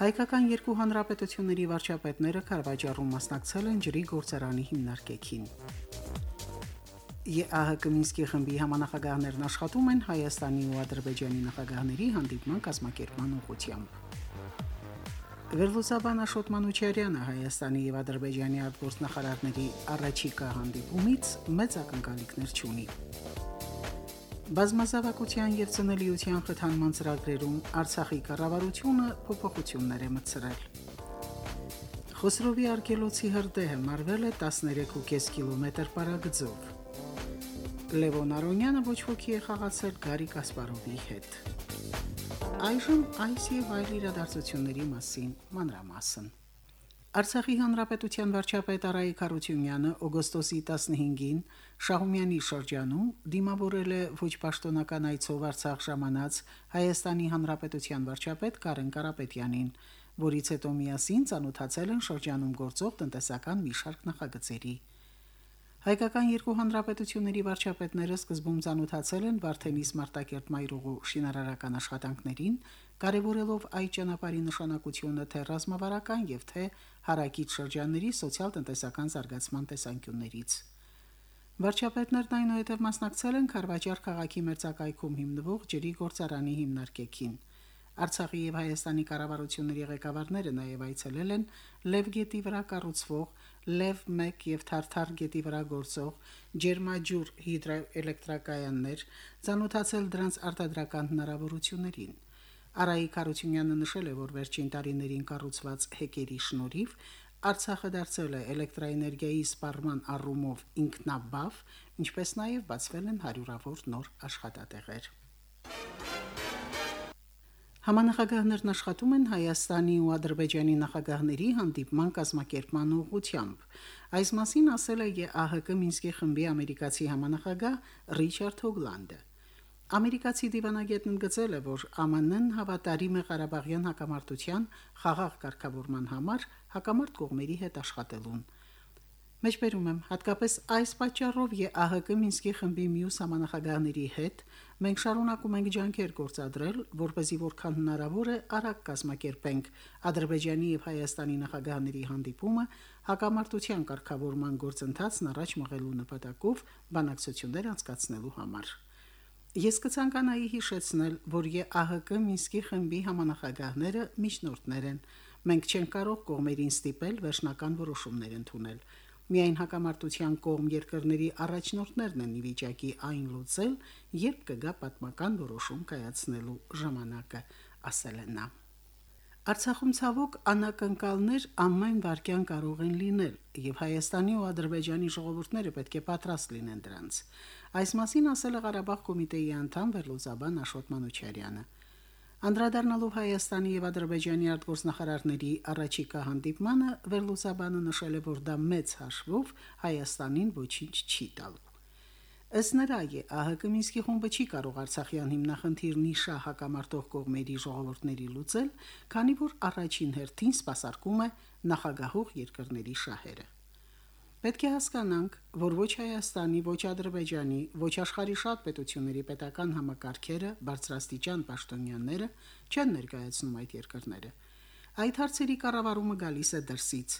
Հայկական երկու հանրապետությունների վարչապետները Խարվաճառում մասնակցել են ջրի գործարանի հիմնարկեքին։ ԵԱՀԿ Մինսկի խմբի համանախագահներն աշխատում են Հայաստանի ու Ադրբեջանի նախագահների հանդիպման կազմակերպման ուղղությամբ։ Վերլուզաբան Աշոտ Մանուչարյանը Հայաստանի եւ Ադրբեջանի արտգործնախարարների առաջիկա հանդիպումից մեծ ակնկալիքներ չունի։ Բազմազավակության եւ ծնելիության խթանման ծրագրերում Արցախի կառավարությունը փոփոխություններ է մտցրել։ Խոսրովի արգելոցի հրդեհը մարվել է 13.5 կիլոմետր պարագծով։ Լևոն Արոնյանը ոչ ոքի է խաղացել Գարի Կասպարովի հետ։ Այժմ այս եւ այլ իրադարձությունների մասին մանրամասն։ Արցախի հանրապետության վարչապետ Արայիկ Խարությունյանը օգոստոսի 15-ին Շահումյանի շրջանում դիմավորել է ոչ պաշտոնական այցով Արցախ ժամանած Հայաստանի հանրապետության վարչապետ Կարեն Կարապետյանին, որից հետո միասին ցանոթացել են շրջանում գործող տնտեսական մի շարք նախագծերի։ Հայկական երկու հանրապետությունների վարչապետները սկզբում ցանոթացել են Վարդենիս Մարտակերտ մայրուղու շինարարական աշխատանքներին, կարևորելով այդ ճանապարհի նշանակությունը թե ռազմավարական եւ թե հարակից շրջանների սոցիալ-տնտեսական զարգացման տեսանկյուններից։ Վարչապետներն այնուհետև մասնակցել են Խարվաճար քաղաքի մերձակայքում հիմնվող ջրի գործարանի հիմնարկեքին։ Արցախի եւ Հայաստանի կառավարությունների ղեկավարները նաև այցելել են Լև գետի վրա կառուցվող Լև 1 եւ Թարթար գետի վրա գործող ջերմաջուր հիդրոէլեկտրակայաններ, ցանոթացել դրանց արտադրական հնարավորություններին։ Արայիկ Խարությունյանը նշել է, որ վերջին տարիներին կառուցված հեկերի շնորհիվ Արցախը դարձել է էլեկտրաէներգիայի սպառման առումով ինքնաբավ, ինչպես նաև բացվել են հարյուրավոր նոր աշխատատեղեր։ Համանախագահներն աշխատում են Հայաստանի ու Ադրբեջանի նախագահների հանդիպման կազմակերպման ուղղությամբ։ Այս մասին ասել է ԵԱՀԿ Մինսկի խմբի ամերիկացի համանախագահ Ռիչարդ Հոգլանդը։ Ամերիկացի դիվանագետն ընդգծել է, որ ԱՄՆ-ն հավատարիմ է Ղարաբաղյան հակամարտության խաղաղ կարգավորման համար հակամարտ կողմերի հետ աշխատելուն։ Մեջբերում եմ, հատկապես այս պատճառով ԵԱՀԿ Մինսկի խմբի մյուս համանախագահների հետ մենք շարունակում ենք ջանքեր գործադրել, որ เป զի որքան հնարավոր է արագ կազմակերպենք Ադրբեջանի եւ Հայաստանի նախագահների հանդիպումը հակամարտության կարգավորման գործընթացն առաջ մղելու նպատակով բանակցություններ անցկացնելու համար։ Ես կցանկանայի հիշեցնել, որ ԵԱՀԿ Մինսկի խմբի համանախագահները միջնորդներ են։ Մենք չենք կարող կողմերին ստիպել վերջնական որոշումներ ընդունել։ Միայն հակամարտության կողմ երկրների առաջնորդներն են ի վիճակի այն լուծել, երբ կգա պատմական որոշում կայացնելու ժամանակը, ասել է նա. Արցախում ցավոք անակնկալներ ամեն վարքյան կարող են լինել, եւ Հայաստանի ու Ադրբեջանի ժողովուրդները պետք է պատրաստ լինեն դրանց։ Այս մասին ասել է Ղարաբաղ կոմիտեի անդամ Վերլուզաբան Աշոտ Մանուչարյանը։ Անդրադառնալով Հայաստանի եւ Ադրբեջանի արտգործնախարարների առաջիկա հանդիպմանը, Վերլուսաբանը նշել է, որ դա մեծ հաշվով Հայաստանին ոչինչ չի տալու։ Ըստ նրա, ԵԱՀԿ Մինսկի խումբը չի կարող Արցախյան հիմնախնդիրն իշա հակամարտող կողմերի ժողովուրդների լուծել, քանի որ առաջին հերթին սпасարկում է նախագահող երկրների շահերը։ Պետք է հասկանանք, որ ոչ Հայաստանի, ոչ Ադրբեջանի, ոչ աշխարհի շատ պետությունների պետական համակարգերը, բարձրաստիճան պաշտոնյաները չեն ներկայացնում այդ երկրները։ Այդ հարցերի կառավարումը գալիս է դրսից։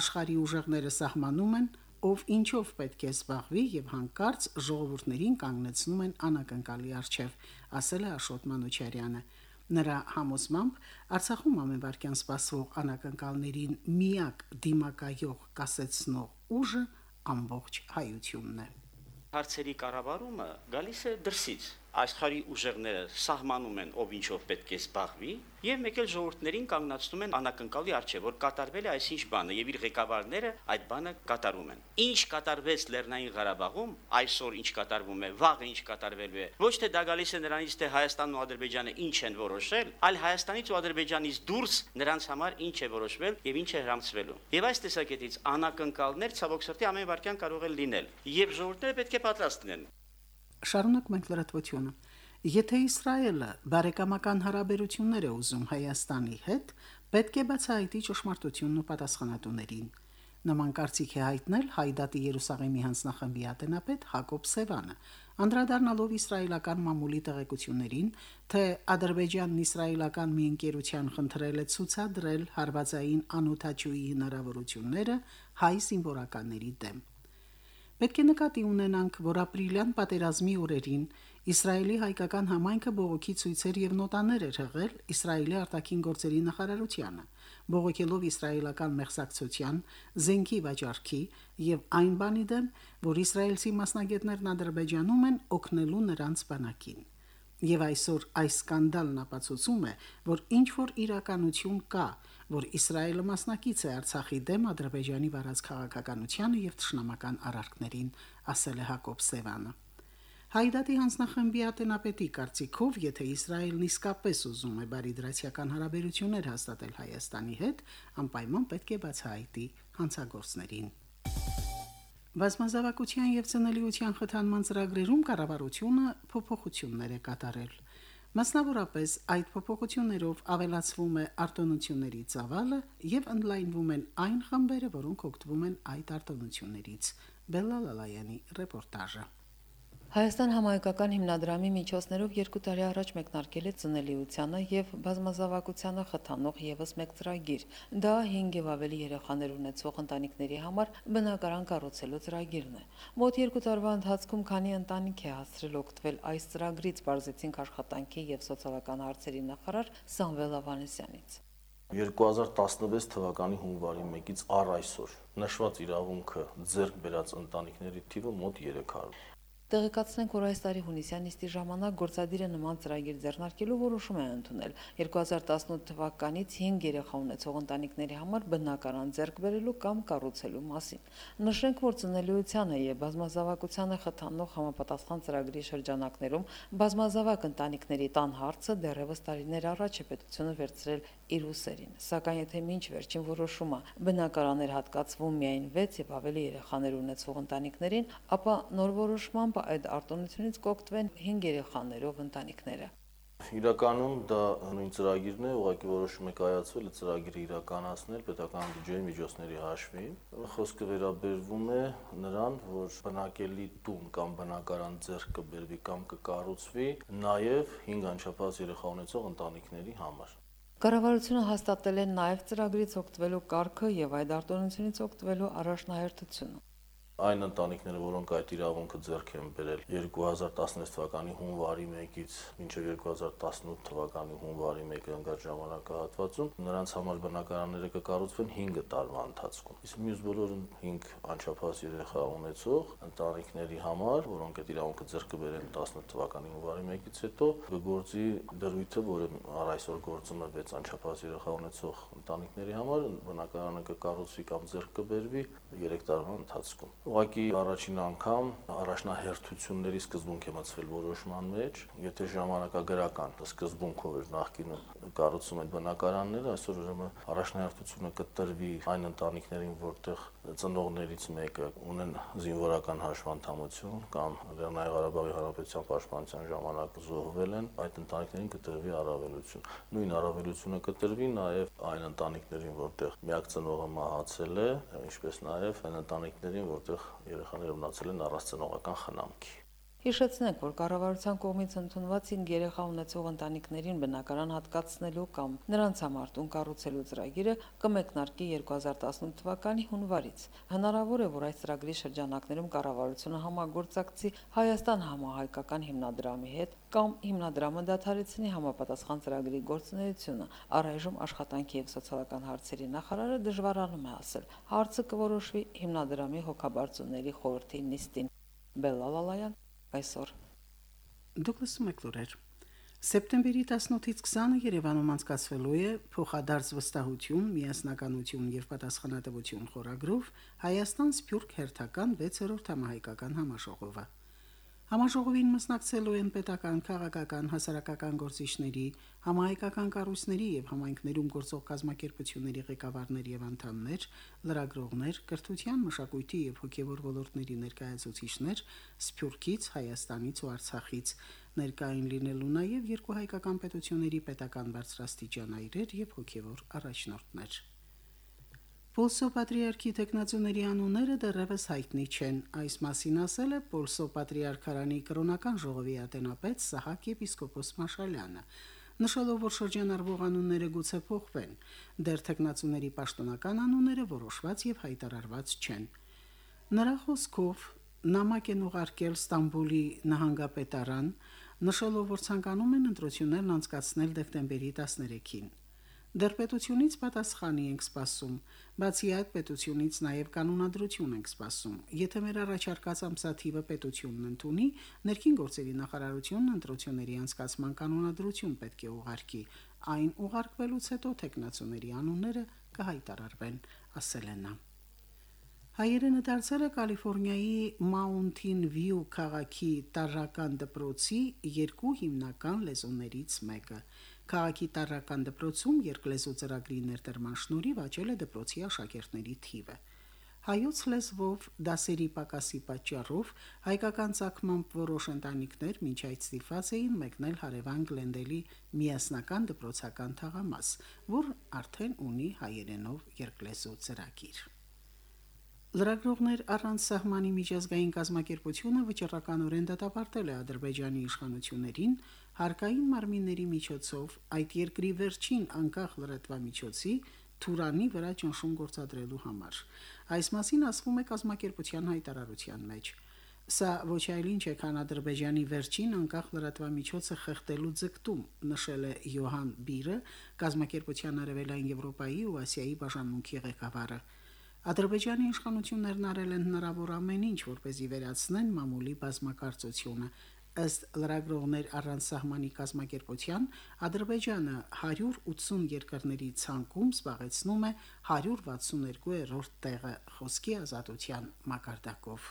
Աշխարհի ուժեղները սահմանում են ով ինչով պետք է զբաղվի եւ հանկարծ ժողովուրդներին կանգնեցնում են անակնկալի արչեւ, ասել է Աշոտ Մանուչարյանը։ Նրա համոզմամբ Արցախում ամեն վարքյան սպասվող անակնկալներին միակ դիմակայող կասեցնող ուժը ամբողջ հայությունն է հարցերի կառավարումը գալիս է դրսից աշխարհի ուժեղները սահմանում են ով ինչով պետք է զբաղվի եւ մեկ էլ ժողովուրդներին կանգնացնում են անակնկալի արժե որ կատարվել է այսինչ բանը եւ իր ղեկավարները այդ բանը կատարում են ինչ կատարվեց Լեռնային Ղարաբաղում այսօր ինչ կատարվում է վաղը ինչ կատարվելու է ոչ թե դա գալիս է նրանից թե Հայաստանն ու Ադրբեջանը ինչ են որոշել այլ Հայաստանից ու Ադրբեջանից դուրս նրանց համար ինչ է որոշվել եւ ինչ է հрамցվելու եւ այս տեսակետից անակնկալներ ցավոք սրտի ամեն վարքյան կարող են լինել եւ ժողովուրդները պետք է պատրաստ լինեն Շարունակ մենք լրատվությունը։ Եթե Իսրայելը բարեկամական հարաբերություններ է ուզում Հայաստանի հետ, պետք է բացահայտի ճշմարտությունն ու պատասխանատուներին։ Նման կարծիք է հայտնել Հայդատի Երուսաղեմի հանձնախմբի ատենապետ Հակոբ Սևանը, անդրադառնալով իսրայելական մամուլի տեղեկություններին, թե Ադրբեջանն իսրայելական մի ընկերության խնդրել է ցուցադրել հարվածային անօթաչուի հնարավորությունները հայ զինվորականների դեմ։ Պետք է նկատի ունենանք, որ ապրիլյան պատերազմի օրերին Իսրայելի հայկական համայնքը բողոքի ցույցեր եւ նոտաներ էր հղել Իսրայելի արտաքին գործերի նախարարությանը, բողոքելով իսրայելական մեղսակցության, զենքի վաճառքի եւ այն բանի դեմ, որ իսրայելցի մասնագետներն Ադրբեջանում են օգնելու նրանց բանակին։ Եվ այսօր այս սկանդալն ապացուցում է, որ ինչ որ իրականություն կա, որ Իսրայելը մասնակից է Արցախի դեմ Ադրբեջանի վարած քաղաքականությանը եւ ճշնամական արարքներին, ասել է Հակոբ Սևանը։ Հայդատի հանձնախմբի ատենապետի կարծիքով, եթե Իսրայելն իսկապես ուզում է բարիդրացիական հարաբերություններ հաստատել Հայաստանի հետ, անպայման պետք է բացահայտի հանցագործներին։ Բազմազավակության եւ ծնելիության խթանման ծրագրերում կառավարությունը փոփոխություններ է կատարել։ Մասնավորապես այդ փոփոխություններով ավելացվում է արտոնությունների ծավալը եւ ընդլայնվում են այն խմբերը, որոնք օգտվում են այդ արտոնություններից։ Բելլալալայանի ռեպորտաժը։ Հայաստան համայնքական հիմնադրամի միջոցներով երկու տարի առաջ մեկնարկել է ծնելիությանը եւ բազմազավակությանը խթանող եւս մեկ ծրագիր։ Դա 5 եւ ավելի երեխաներ ունեցող ընտանիքների համար բնակարան կառուցելու ծրագիրն է։ Մոտ 2 տարվա ընթացքում քանի ընտանիք է հասցրել օգտվել այս ծրագրից, բարձեցինք աշխատանքի եւ սոցիալական հարցերի նախարար Սամվել Ավանեսյանից։ 2016 թվականի հունվարի 1-ից առ այսօր նշված իրավունքը ձեռք բերած ընտանիքների թիվը մոտ 300։ Տեղեկացնենք, որ այս տարի հունիսյան նիստի ժամանակ գործադիրը նման ծրագիր ձեռնարկելու որոշում է ընդունել. 2018 թվականից 5 երեխա ունեցող ընտանիքների համար բնակարան ձեռք բերելու կամ կառուցելու մասին։ Նշենք, որ ծնելիությանը եւ բազմազավակությանը խթանող համապատասխան ծրագրի շրջանակներում բազմազավակ ընտանիքների տան հարցը դեռևս տարիներ առաջ է պետությունը վերցրել իր ուսերին։ Սակայն եթե ոչ վերջին որոշումը բնակարաններ հատկացվում միայն 6 եւ ավելի երեխաներ ունեցող ընտանիքներին, ապա նոր որոշմամբ այդ արտոնությունից կօգտվեն 5 երեխաներով ընտանիքները։ Իրականում դա նույն ծրագիրն է, ուղղակի որոշում է կայացվել ծրագիրը իրականացնել պետական բյուջեի միջոցների հաշվին։ Խոսքը վերաբերվում է նրան, որ բնակելի տուն կամ բնակարան ձեռք կբերվի կամ կկառուցվի նաև 5 անչափահաս երեխա ունեցող ընտանիքների համար։ Կառավարությունը հաստատել է նաև ծրագրից օգտվելու կարգը եւ այդ արտոնությունից օգտվելու առաջնահերթությունը այն ընտանիքները, որոնք այդ իրավունքը ձեռք են բերել 2016 թվականի հունվարի 1-ից մինչև 2018 թվականի հունվարի 1-ը ընկած ժամանակահատվածում նրանց համար բնակարանները կկառուցվեն 5 տարվա ընթացքում։ Իսկ մյուս բոլոր 5 անչափահաս երեխա ունեցող ընտանիքների համար, որոնք այդ իրավունքը ձեռք կբերեն 18 թվականի հունվարի 1-ից հետո, կգործի դրույթը, որը առ այսօր գործում է 6 անչափահաս երեխա ունեցող ընտանիքների համար, բնակարանը կկառուցվի կամ ձեռք կբերվի 3 տարվա ընթացքում Ուղղակի առաջին անգամ առաջնահերթությունների սկզբունք է մտցվել որոշման մեջ, եթե ժամանակագրական սկզբունքով էր նախկինում կառուցում այդ բնակարանները, այսօր ուրեմն առաջնահերթությունը կտրվի այն ընտանիքներին, որտեղ ծնողներից մեկը ունեն զինվորական հաշվանդամություն կամ Լեռնային Ղարաբաղի Հանրապետության պաշտպանության ժամանակ զոհվել են, այդ ընտանիքներին կտրվի առավելություն։ Նույն առավելությունը կտրվի նաև այն ընտանիքներին, որտեղ միակ ծնողը մահացել է, ինչպես նաև այն ընտանիքներին, որտեղ երեխաները մնացել են առանց ծնողական խնամքի։ Հիշեցնենք, որ կառավարության կողմից ընդունված 5 երեխա ունեցող ընտանիքներին բնակարան հատկացնելու կամ նրանց համար տուն կառուցելու ծրագիրը կմեկնարկի 2018 թվականի հունվարից։ Հնարավոր է, որ այս ծրագրի շրջանակներում կառավարությունը համագործակցի Հայաստան համահայկական հիմնադրամի հետ կամ հիմնադրամը դադարեցնի համապատասխան ծրագրի գործունեությունը։ Առայժմ աշխատանքի եւ սոցիալական հարցերի նախարարը դժվարանում է ասել։ Հարցը կորոշվի հիմնադրամի հոգաբարձուների խորհրդի նիստին։ Բելլալալայան այսօր։ Դուկլաս Մակլուրեր Սեպտեմբերի 18-ից 20-ը Երևանում անցկացվելու է փոխադարձ վստահություն, միասնականություն եւ պատասխանատվություն խորագրով Հայաստան Սփյուռք հերթական 6-րդ համահայկական համաժողովը։ Համաժողովին մասնակցելու են պետական, քաղաքական, հասարակական գործիչների, համահայկական կառույցների եւ համայնքներում գործող կազմակերպությունների ղեկավարներ եւ անդամներ, լրագրողներ, կրթության, մշակույթի եւ հոգեվոր ոլորտների ներկայացուցիչներ Սփյուռքից, Հայաստանից ու Արցախից, ներկային լինելու նաեւ երկու հայկական պետությունների պետական բարձրաստիճան այրեր եւ հոգեվոր առաջնորդներ։ Պոլսո պատրիարքի տեխնացուների անունները դեռևս հայտնի չեն։ Այս մասին ասել է Պոլսո պատրիարքարանի կրոնական ժողովի ատենապետ Սահակ եպիսկոպոս Մաշալյանը, նշելով, որ շրջանառվող անունները գուցե փոխվեն։ Դեռ տեխնացուների պաշտոնական անունները որոշված եւ հայտարարված չեն։ Նրա խոսքով նամակ են ուղարկել Ստամբուլի նահանգապետարան, նշելով, որ ցանկանում են ընտրություններն անցկացնել դեկտեմբերի 13-ին։ Դեռ պետությունից պատասխանի ենք սպասում, բացի այդ պետությունից նաև կանոնադրություն ենք սպասում։ Եթե մեր առաջարկած ամսաթիվը պետությունն ընդունի, ներքին գործերի նախարարությունն ընտրությունների անցկացման կանոնադրություն պետք է ուղարկի։ Այն ուղարկվելուց հետո տեխնացուների անունները կհայտարարվեն, ասել են նա։ Հայերենը դարձել է Կալիֆոռնիայի Mountain View քաղաքի տարրական դպրոցի երկու հիմնական լեզուներից մեկը։ Քաղաքի տարրական դպրոցում երկլեզու ծրագրի ներդրման շնորհիվ աճել է դպրոցի աշակերտների թիվը։ Հայոց լեզվով դասերի պակասի պատճառով հայկական ցակմամբ որոշ ընտանիքներ մինչ այդ ստիփած էին մեկնել հարևան Գլենդելի միասնական դպրոցական թաղամաս, որ արդեն ունի հայերենով երկլեզու ծրագիր։ Լրագրողներ առանց սահմանի միջազգային կազմակերպությունը վճռականորեն դատապարտել է Ադրբեջանի իշխանություններին հարկային մարմինների միջոցով այդ երկրի վերջին անկախ լրատվամիջոցի Թուրանի վրա ճնշում գործադրելու համար։ Այս մասին ասվում է կազմակերպության հայտարարության մեջ։ Սա ոչ այլ ինչ է, քան Ադրբեջանի վերջին անկախ լրատվամիջոցը խեղդելու ձգտում, նշել է Յոհան Բիրը, կազմակերպության Արևելային Եվրոպայի ու Ասիայի բաժանմունքի ղեկավարը։ Ադրբեջանի իշխանություններն արել են հնարավոր ամեն ինչ, որպեսզի վերացնեն մամուլի բազմակարծությունը, ըստ լրագրողներ առանց սահմանի կազմակերպության Ադրբեջանը 180 երկրների ցանկում զբաղեցնում է 162-րդ տեղը խոսքի ազատության մակարդակով։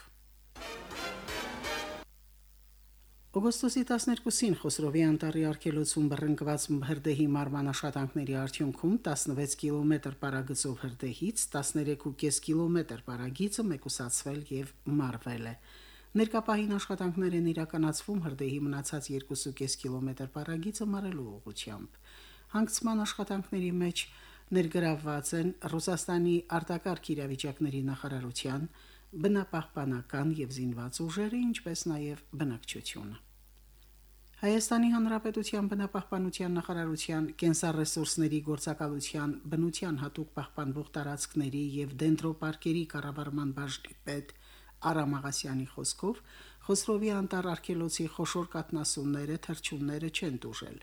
Օգոստոսի 12-ին Խոսրովի անտառի արկելոցում բռնկված հրդեհի մարման աշխատանքների արդյունքում 16 կիլոմետր պարագծով հրդեհից 13.5 կիլոմետր պարագիծը մեկուսացվել եւ մարվել է։ Ներկապահին աշխատանքներ են իրականացվում հրդեհի մնացած 2.5 կիլոմետր պարագիծը մարելու ուղղությամբ։ Հանգցման աշխատանքների մեջ ներգրավված են Ռուսաստանի արտակարգ իրավիճակների նախարարության, բնապահպանական եւ զինված ուժերը, ինչպես նաեւ բնակչությունը։ Հայաստանի Հանրապետության բնապահպանության նախարարության կենսառեսուրսների գործակալության բնության հատուկ պահպանվող տարածքների եւ դենտրոպարկերի կառավարման բաժնի պետ Արամ Աղասյանի խոսքով Խոսրովի անտառ արկելոցի խոշոր կատնասունները թրջունները չեն դուժել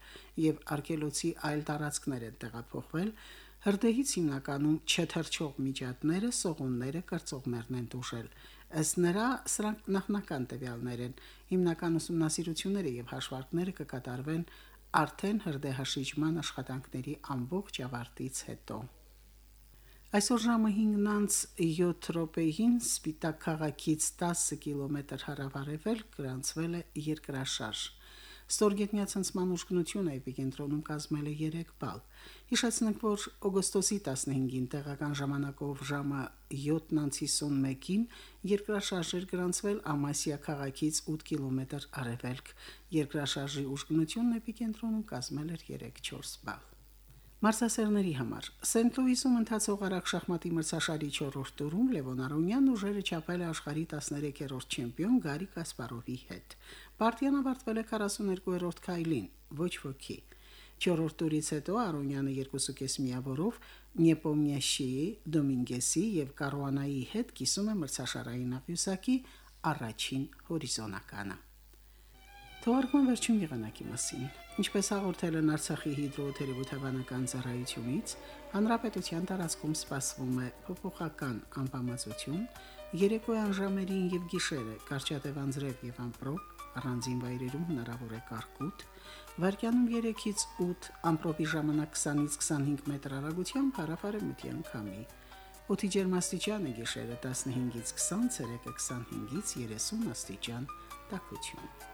եւ արկելոցի այլ տարածքներ են տեղափոխվել հրդեհից հիմնականում չթրջող միջատները, սողունները, կրծողներն են դուժել։ Ըստ նրա, սրանք նախնական տվյալներ են։ Հիմնական ուսումնասիրությունները եւ հաշվարկները կկատարվեն արդեն հրդեհաշիջման աշխատանքների ամբողջ ավարտից հետո։ Այսօր ժամը 5:07 րոպեին Սպիտակ քաղաքից 10 կիլոմետր հարավարևել գրանցվել է երկրաշարժ։ Ստորգետնյա ցնցման ուժգնությունը էպիկենտրոնում կազմել է 3 բալ։ Հիշեցնենք, որ օգոստոսի 15-ին տեղական ժամանակով ժամը 7:51-ին երկրաշարժ էր գրանցվել Ամասիա քաղաքից 8 կիլոմետր արևելք։ Երկրաշարժի ուժգնությունն էպիկենտրոնում կազմել էր 3-4 բալ։ Մարսասերների համար. Սենտ Լուիսում ընթացող արագ շախմատի մրցաշարի 4-րդ տուրում Լևոն Արոնյանն ուժերը չափել է աշխարհի 13-րդ չեմպիոն Գարի Կասպարովի հետ։ Պարտիան ավարտվել է 42-րդ քայլին, ոչ ոքի։ 4-րդ տուրից հետո Արոնյանը 2.5 միավորով Նեպոմյաշիի, Դոմինգեսի եւ Կարուանայի հետ կիսում է մրցաշարային աղյուսակի առաջին հորիզոնականը։ Թողարկման վերջին եղանակի մասին։ Ինչպես հաղորդել են Արցախի հիդրոթերապևտաբանական ծառայությունից, հանրապետության տարածքում սպասվում է փոփոխական անբավարարություն, երեկոյան ժամերին եւ գիշերը կարճատև անձրև եւ ամպրոպ առանձին վայրերում հնարավոր է կարկուտ, վարկյանում 3-ից 8 ամպրոպի ժամանակ 20-ից 25 մետր հեռագությամբ հարավարեմտյան քամի։ Օդի ջերմաստիճանը գիշերը 15-ից 20, ցերեկը 25-ից 30 աստիճան տաքություն։